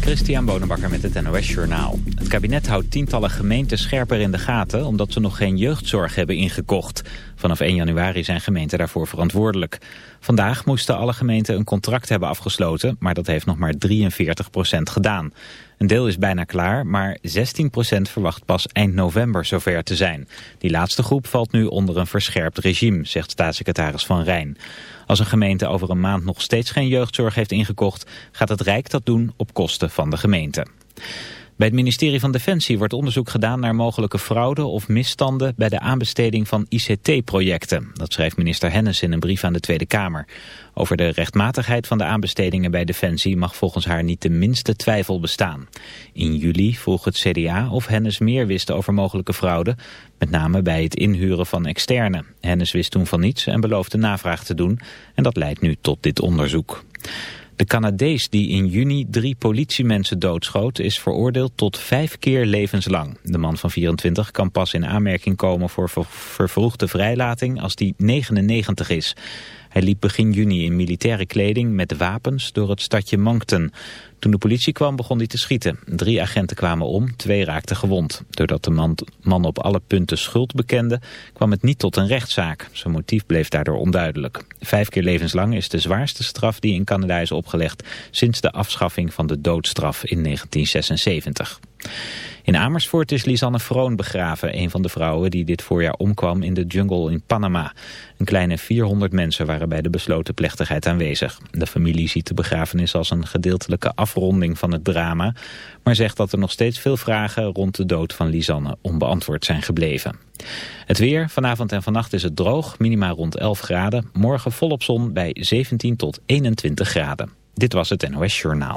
Christian Bonenbakker met het NOS Journaal. Het kabinet houdt tientallen gemeenten scherper in de gaten... omdat ze nog geen jeugdzorg hebben ingekocht. Vanaf 1 januari zijn gemeenten daarvoor verantwoordelijk. Vandaag moesten alle gemeenten een contract hebben afgesloten... maar dat heeft nog maar 43% gedaan. Een deel is bijna klaar, maar 16% verwacht pas eind november zover te zijn. Die laatste groep valt nu onder een verscherpt regime, zegt staatssecretaris Van Rijn. Als een gemeente over een maand nog steeds geen jeugdzorg heeft ingekocht... gaat het Rijk dat doen op kosten van de gemeente. Bij het ministerie van Defensie wordt onderzoek gedaan naar mogelijke fraude of misstanden bij de aanbesteding van ICT-projecten. Dat schrijft minister Hennis in een brief aan de Tweede Kamer. Over de rechtmatigheid van de aanbestedingen bij Defensie mag volgens haar niet de minste twijfel bestaan. In juli vroeg het CDA of Hennis meer wist over mogelijke fraude, met name bij het inhuren van externe. Hennis wist toen van niets en beloofde navraag te doen en dat leidt nu tot dit onderzoek. De Canadees die in juni drie politiemensen doodschoot is veroordeeld tot vijf keer levenslang. De man van 24 kan pas in aanmerking komen voor vervroegde vrijlating als die 99 is. Hij liep begin juni in militaire kleding met wapens door het stadje Moncton. Toen de politie kwam begon hij te schieten. Drie agenten kwamen om, twee raakten gewond. Doordat de man, op alle punten schuld bekende, kwam het niet tot een rechtszaak. Zijn motief bleef daardoor onduidelijk. Vijf keer levenslang is de zwaarste straf die in Canada is opgelegd... sinds de afschaffing van de doodstraf in 1976. In Amersfoort is Lisanne Vroon begraven, een van de vrouwen die dit voorjaar omkwam in de jungle in Panama. Een kleine 400 mensen waren bij de besloten plechtigheid aanwezig. De familie ziet de begrafenis als een gedeeltelijke afronding van het drama, maar zegt dat er nog steeds veel vragen rond de dood van Lisanne onbeantwoord zijn gebleven. Het weer, vanavond en vannacht is het droog, minima rond 11 graden. Morgen volop zon bij 17 tot 21 graden. Dit was het NOS Journaal.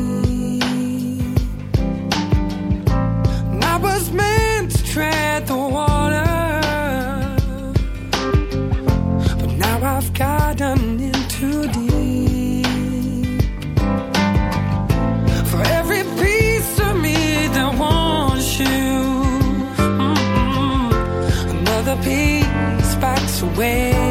away.